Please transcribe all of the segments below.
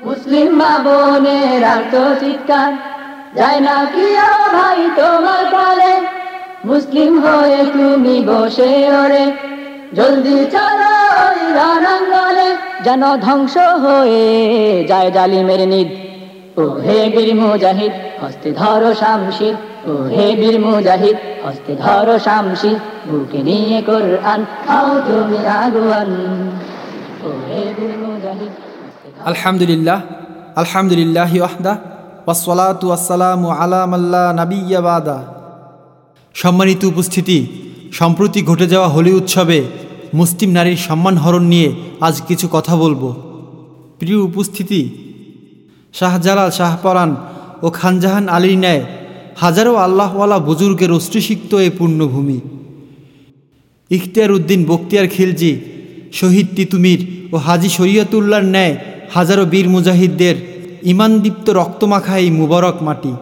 মুসলিম মা বোনের আর্ত চিৎকার যায় না কি ভাই তোমার কালে মুসলিম হয়ে তুমি বসে ওরে। জলদি চলো যেন ধ্বংস হয়ে যায় জালিমের নিদ ও হে বীর মুজাহিদ, হস্তে ধরো শামশির। ও হে বীর মুজাহিদ, হস্তে ধরো শামশির। বুকে নিয়ে কোরআন, খাও তুমি আগুয়ান। ও হে বীর মুজাহিদ। আলহামদুলিল্লাহ আলহামদুলিল্লাহ ওয়াহদা ওয়াসলাতু আসসালামু সম্মানিত উপস্থিতি, সম্প্রতি ঘটে যাওয়া হোলি উৎসবে মুসলিম নারীর সম্মান হরণ নিয়ে আজ কিছু কথা বলব। প্রিয় উপস্থিতি, শাহজালাল শাহপরান ও খানজাহান আলীর ন্যায় হাজারো আল্লাহওয়ালা বুজুর্গের অশ্রুসিক্ত এ পূর্ণভূমি। ইখতিয়ার উদ্দিন বক্তিয়ার খিলজি, শহীদ তিতুমির ও হাজি শরিয়তুল্লার ন্যায় হাজারো বীর মুজাহিদদের ইমানদীপ্ত রক্তমাখা এই মুবারক মাটি।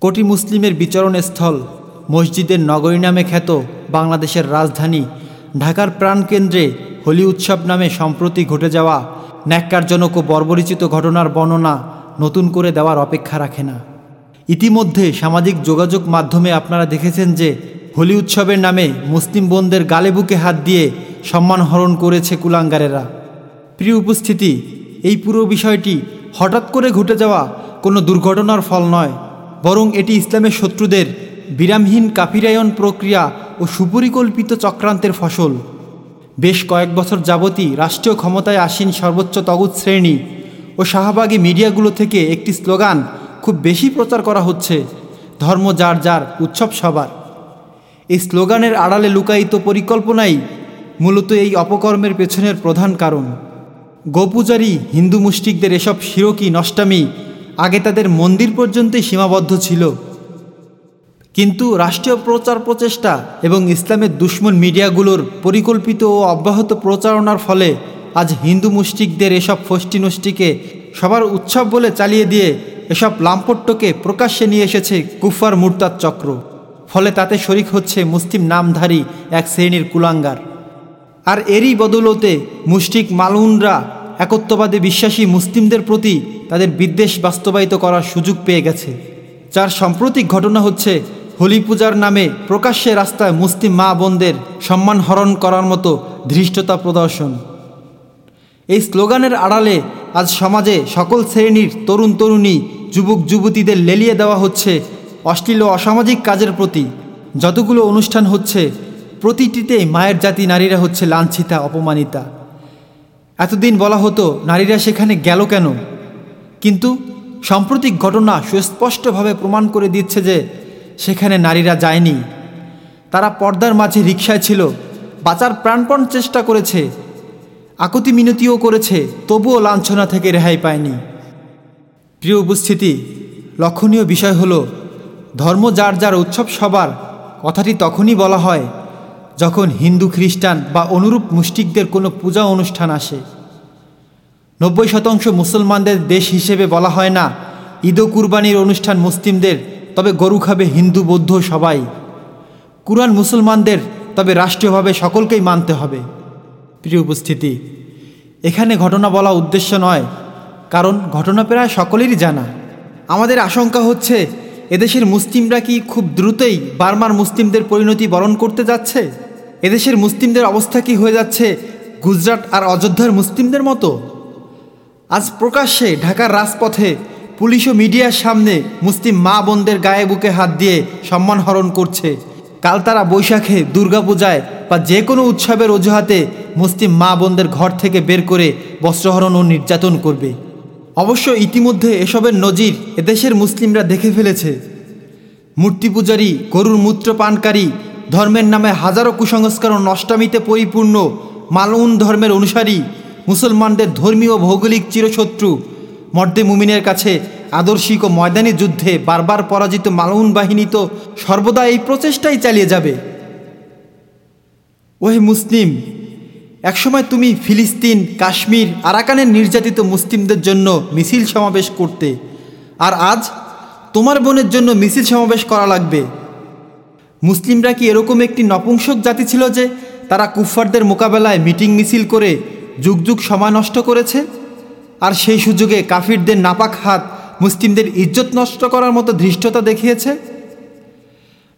কোটি মুসলিমের বিচরণ স্থল মসজিদের নগরী নামে খ্যাত বাংলাদেশের রাজধানী ঢাকার প্রাণকেন্দ্রে হোলি উৎসব নামে সম্প্রতি ঘটে যাওয়া ন্যাক্কারজনক ও বর্বরিচিত ঘটনার বর্ণনা নতুন করে দেওয়ার অপেক্ষা রাখে না। ইতিমধ্যে সামাজিক যোগাযোগ মাধ্যমে আপনারা দেখেছেন যে হোলি উৎসবের নামে মুসলিম বোনদের গালে বুকে হাত দিয়ে সম্মান হরণ করেছে কুলাঙ্গারেরা। প্রিয় উপস্থিতি, এই পুরো বিষয়টি হঠাৎ করে ঘটে যাওয়া কোনো দুর্ঘটনার ফল নয়, বরং এটি ইসলামের শত্রুদের বিরামহীন কাফিরায়ন প্রক্রিয়া ও সুপরিকল্পিত চক্রান্তের ফসল। বেশ কয়েক বছর যাবতই রাষ্ট্রীয় ক্ষমতায় আসীন সর্বোচ্চ তগুত শ্রেণি ও শাহবাগী মিডিয়াগুলো থেকে একটি স্লোগান খুব বেশি প্রচার করা হচ্ছে, ধর্ম যার যার উৎসব সবার। এই স্লোগানের আড়ালে লুকায়িত পরিকল্পনাই মূলত এই অপকর্মের পেছনের প্রধান কারণ। গোপূজারী হিন্দু মুষ্টিকদের এসব শিরকি, নষ্টামি আগে তাদের মন্দির পর্যন্তই সীমাবদ্ধ ছিল। কিন্তু রাষ্ট্রীয় প্রচার প্রচেষ্টা এবং ইসলামের দুশ্মন মিডিয়াগুলোর পরিকল্পিত ও অব্যাহত প্রচারণার ফলে আজ হিন্দু মুষ্টিকদের এসব ফষ্টি নষ্টিকে সবার উৎসব বলে চালিয়ে দিয়ে এসব লাম্পট্যকে প্রকাশ্যে নিয়ে এসেছে কুফার মুরতাদ চক্র। ফলে তাতে শরিক হচ্ছে মুসলিম নামধারী এক শ্রেণির কুলাঙ্গার। আর এরই বদৌলতে মুষ্টিক মালুনরা একত্ববাদে বিশ্বাসী মুসলিমদের প্রতি তাদের বিদ্বেষ বাস্তবায়িত করার সুযোগ পেয়ে গেছে। যার সাম্প্রতিক ঘটনা হচ্ছে, হোলি পূজার নামে প্রকাশ্যে রাস্তায় মুসলিম মা বোনদের সম্মান হরণ করার মতো ধৃষ্টতা প্রদর্শন। এই স্লোগানের আড়ালে আজ সমাজে সকল শ্রেণির তরুণ তরুণী, যুবক যুবতীদের লেলিয়ে দেওয়া হচ্ছে অশ্লীল ও অসামাজিক কাজের প্রতি। যতগুলো অনুষ্ঠান হচ্ছে প্রতিটিতে মায়ের জাতি নারীরা হচ্ছে লাঞ্ছিতা, অপমানিতা। এতদিন বলা হতো, নারীরা সেখানে গেল কেন? কিন্তু সাম্প্রতিক ঘটনা সুস্পষ্টভাবে প্রমাণ করে দিচ্ছে যে সেখানে নারীরা যায়নি। তারা পর্দার মাঝে রিক্সায় ছিল, বাঁচার প্রাণপণ চেষ্টা করেছে, আকুতি মিনতিও করেছে, তবুও লাঞ্ছনা থেকে রেহাই পায়নি। প্রিয় উপস্থিতি, লক্ষণীয় বিষয় হলো, ধর্ম যার যার উৎসব সবার, কথাটি তখনই বলা হয় যখন হিন্দু, খ্রিস্টান বা অনুরূপ মুষ্টিকদের কোনো পূজা অনুষ্ঠান আসে। নব্বই শতাংশ মুসলমানদের দেশ হিসেবে বলা হয় না, ঈদ কুরবানির অনুষ্ঠান মুসলিমদের, তবে গরু খাবে হিন্দু, বৌদ্ধ সবাই। কুরআন মুসলমানদের, তবে রাষ্ট্রীয়ভাবে সকলকেই মানতে হবে। প্রিয় উপস্থিতি, এখানে ঘটনা বলা উদ্দেশ্য নয়, কারণ ঘটনা প্রায় সকলেরই জানা। আমাদের আশঙ্কা হচ্ছে, এদেশের মুসলিমরা কি খুব দ্রুতই বার্মার মুসলিমদের পরিণতি বরণ করতে যাচ্ছে? এদেশের মুসলিমদের অবস্থা কি হয়ে যাচ্ছে? গুজরাট আর অযোধ্যার মুসলিমদের মতো? আজ প্রকাশ্যে ঢাকার রাজপথে পুলিশ ও মিডিয়ার সামনে মুসলিম মা বোনদের গায়ে বুকে হাত দিয়ে সম্মান হরণ করছে। কাল তারা বৈশাখে দুর্গাপূজায় বা যে কোনো উৎসবের অজুহাতে মুসলিম মা বোনদের ঘর থেকে বের করে বস্ত্রহরণ ও নির্যাতন করবে। অবশ্য ইতিমধ্যে এসবের নজির এদেশের মুসলিমরা দেখে ফেলেছে। মূর্তি পূজারী, গরুর মূত্র পানকারী ধর্মের নামে হাজারো কুসংস্কার ও নষ্টামিতে পরিপূর্ণ মালউন ধর্মের অনুসারী, মুসলমানদের ধর্মীয় ভৌগোলিক চিরশত্রু। মর্দে মুমিনের কাছে আদর্শিক ও ময়দানি যুদ্ধে বারবার পরাজিত মালউন বাহিনী তো সর্বদা এই প্রচেষ্টাই চালিয়ে যাবে। ওহে মুসলিম, একসময় তুমি ফিলিস্তিন, কাশ্মীর, আরাকানের নির্যাতিত মুসলিমদের জন্য মিছিল সমাবেশ করতে। আর আজ তোমার বোনের জন্য মিছিল সমাবেশ করা লাগবে। মুসলিমরা কি এরকম একটি নপুংসক জাতি ছিল যে তারা কুফফারদের মোকাবেলায় মিটিং মিছিল করে যুগ যুগ সময় নষ্ট করেছে? আর সেই সুযোগে কাফিরদের নাপাক হাত মুসলিমদের ইজ্জত নষ্ট করার মতো ধৃষ্টতা দেখিয়েছে?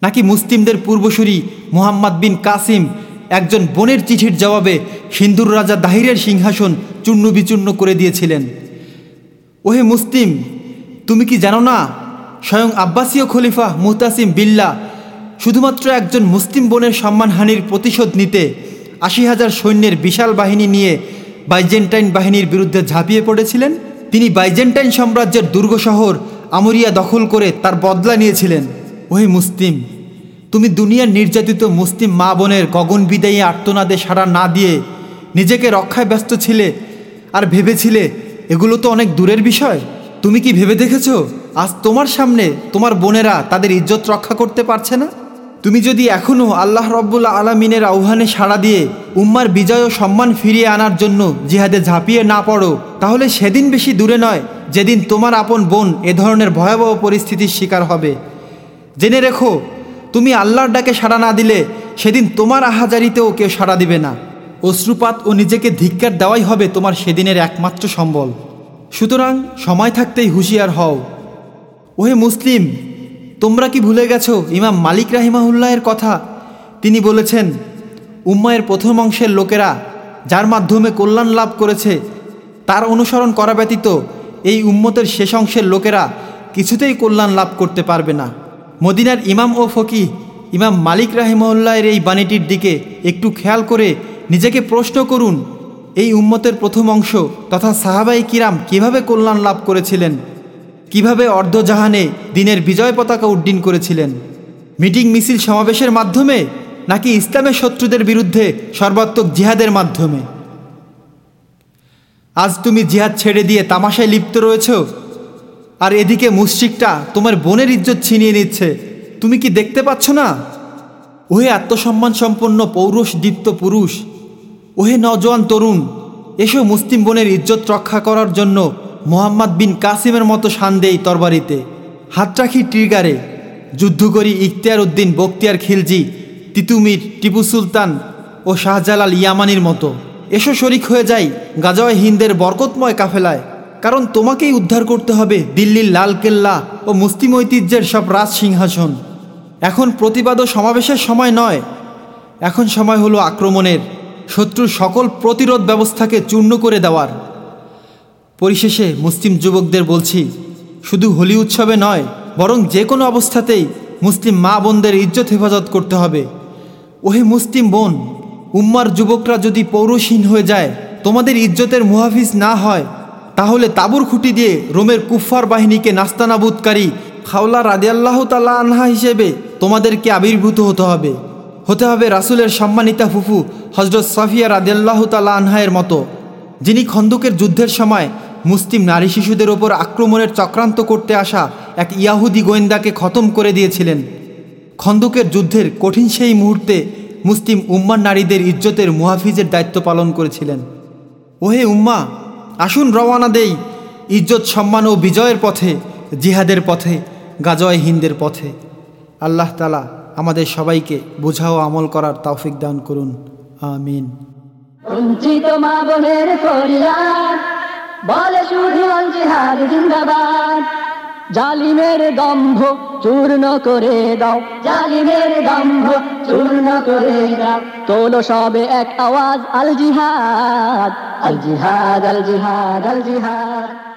নাকি মুসলিমদের পূর্বসূরি মুহাম্মদ বিন কাসিম একজন বোনের চিঠির জবাবে সিন্ধুর রাজা দাহিরের সিংহাসন চূর্ণ বিচূর্ণ করে দিয়েছিলেন? ওহে মুসলিম, তুমি কি জানো না, স্বয়ং আব্বাসীয় খলিফা মুহতাসিম বিল্লা শুধুমাত্র একজন মুসলিম বোনের সম্মানহানির প্রতিশোধ নিতে আশি হাজার সৈন্যের বিশাল বাহিনী নিয়ে বাইজেন্টাইন বাহিনীর বিরুদ্ধে ঝাঁপিয়ে পড়েছিলেন। তিনি বাইজেন্টাইন সাম্রাজ্যের দুর্গ শহর আমরিয়া দখল করে তার বদলা নিয়েছিলেন। ওহে মুসলিম, তুমি দুনিয়ার নির্যাতিত মুসলিম মা বোনের গগন বিদায়ী আর্তনাদে সাড়া না দিয়ে নিজেকে রক্ষায় ব্যস্ত ছিলে আর ভেবেছিলে এগুলো তো অনেক দূরের বিষয়। তুমি কি ভেবে দেখেছ, আজ তোমার সামনে তোমার বোনেরা তাদের ইজ্জত রক্ষা করতে পারছে না? তুমি যদি এখনও আল্লাহ রব্বুল্লা আলমিনের আহ্বানে সাড়া দিয়ে উম্মার বিজয় ও সম্মান ফিরিয়ে আনার জন্য জিহাদে ঝাঁপিয়ে না পড়ো, তাহলে সেদিন বেশি দূরে নয়, যেদিন তোমার আপন বোন এ ধরনের ভয়াবহ পরিস্থিতির শিকার হবে। জেনে রেখো, তুমি আল্লাহর ডাকে সাড়া না দিলে সেদিন তোমার আহাজারিতেও কেউ সাড়া দিবে না। অশ্রুপাত ও নিজেকে ধিক্কার দেওয়াই হবে তোমার সেদিনের একমাত্র সম্বল। সুতরাং সময় থাকতেই হুঁশিয়ার হও। ওহে মুসলিম তোমরা কি ভুলে গেছো ইমাম মালিক রাহিমাহুল্লাহের কথা? তিনি বলেছেন, উম্মায়ের প্রথম অংশের লোকেরা যার মাধ্যমে কল্যাণ লাভ করেছে, তার অনুসরণ করা ব্যতীত এই উম্মতের শেষ অংশের লোকেরা কিছুতেই কল্যাণ লাভ করতে পারবে না। মদিনার ইমাম ও ফকি ইমাম মালিক রাহিমউল্লাহের এই বাণীটির দিকে একটু খেয়াল করে নিজেকে প্রশ্ন করুন, এই উম্মতের প্রথম অংশ তথা সাহাবাই কিরাম কীভাবে কল্যাণ লাভ করেছিলেন? কীভাবে অর্ধজাহানে দিনের বিজয় পতাকা উড্ডীন করেছিলেন? মিটিং মিছিল সমাবেশের মাধ্যমে নাকি ইসলামের শত্রুদের বিরুদ্ধে সর্বাত্মক জিহাদের মাধ্যমে? আজ তুমি জিহাদ ছেড়ে দিয়ে তামাশায় লিপ্ত রয়েছ? আর এদিকে মুশ্রিকটা তোমার বোনের ইজ্জত ছিনিয়ে নিচ্ছে, তুমি কি দেখতে পাচ্ছ না? ওহে আত্মসম্মান সম্পন্ন পৌরুষ দীপ্ত পুরুষ, ওহে নজওয়ান তরুণ, এসো মুসলিম বোনের ইজ্জত রক্ষা করার জন্য মোহাম্মদ বিন কাসিমের মতো শান দেই তরবারিতে। হাত রাখি ট্রিগারে। যুদ্ধ করি ইখতিয়ার উদ্দিন বক্তিয়ার খিলজি, তিতুমির, টিপু সুলতান ও শাহজালাল ইয়ামানির মতো। এসো শরিক হয়ে যাই গাজয় হিন্দের বরকতময় কাফেলায়। কারণ তোমাকেই উদ্ধার করতে হবে দিল্লির লালকেল্লা ও মুসলিম ঐতিহ্যের সব রাজ সিংহাসন। এখন প্রতিবাদ ও সমাবেশের সময় নয়। এখন সময় হলো আক্রমণের। শত্রুর সকল প্রতিরোধ ব্যবস্থাকে চূর্ণ করে দেওয়ার। পরিশেষে মুসলিম যুবকদের বলছি, শুধু হোলি উৎসবে নয়, বরং যে কোনো অবস্থাতেই মুসলিম মা বোনদের ইজ্জত হেফাজত করতে হবে। ওহে মুসলিম বোন, উম্মার যুবকরা যদি পৌরসীন হয়ে যায়, তোমাদের ইজ্জতের মুহাফিজ না হয়, তাহলে তাবুর খুঁটি দিয়ে রোমের কুফফার বাহিনীকে নাস্তানাবুদকারী খাওলা রাদিয়াল্লাহ তাল্লা আনহা হিসেবে তোমাদেরকে আবির্ভূত হতে হবে। হতে হবে রাসুলের সম্মানিতা ফুফু হজরত সাফিয়া রাদিয়াল্লাহ তাল্লা আনহায়ের মতো, যিনি খন্দকের যুদ্ধের সময় মুসলিম নারী শিশুদের ওপর আক্রমণের চক্রান্ত করতে আসা এক ইয়াহুদি গোয়েন্দাকে খতম করে দিয়েছিলেন। খন্দকের যুদ্ধের কঠিন সেই মুহূর্তে মুসলিম উম্মার নারীদের ইজ্জতের মুহাফিজের দায়িত্ব পালন করেছিলেন। ওহে উম্মা, আসুন রওয়ানা দেই ইজ্জত, সম্মান ও বিজয়ের পথে, জিহাদের পথে, গাজয় হিন্দের পথে। আল্লাহ তালা আমাদের সবাইকে বোঝা ও আমল করার তৌফিক দান করুন। আমিন। মা বোনের ফরিয়াদ বলে শুধু জিহাদ জিন্দাবাদ। জালিমের দম্ভ চূর্ণ করে দাও। জালিমের দম্ভ চূর্ণ করে দাও। তোলো সবে এক আওয়াজ, আল জিহাদ। আল জিহাদ আল জিহাদ আল জিহাদ।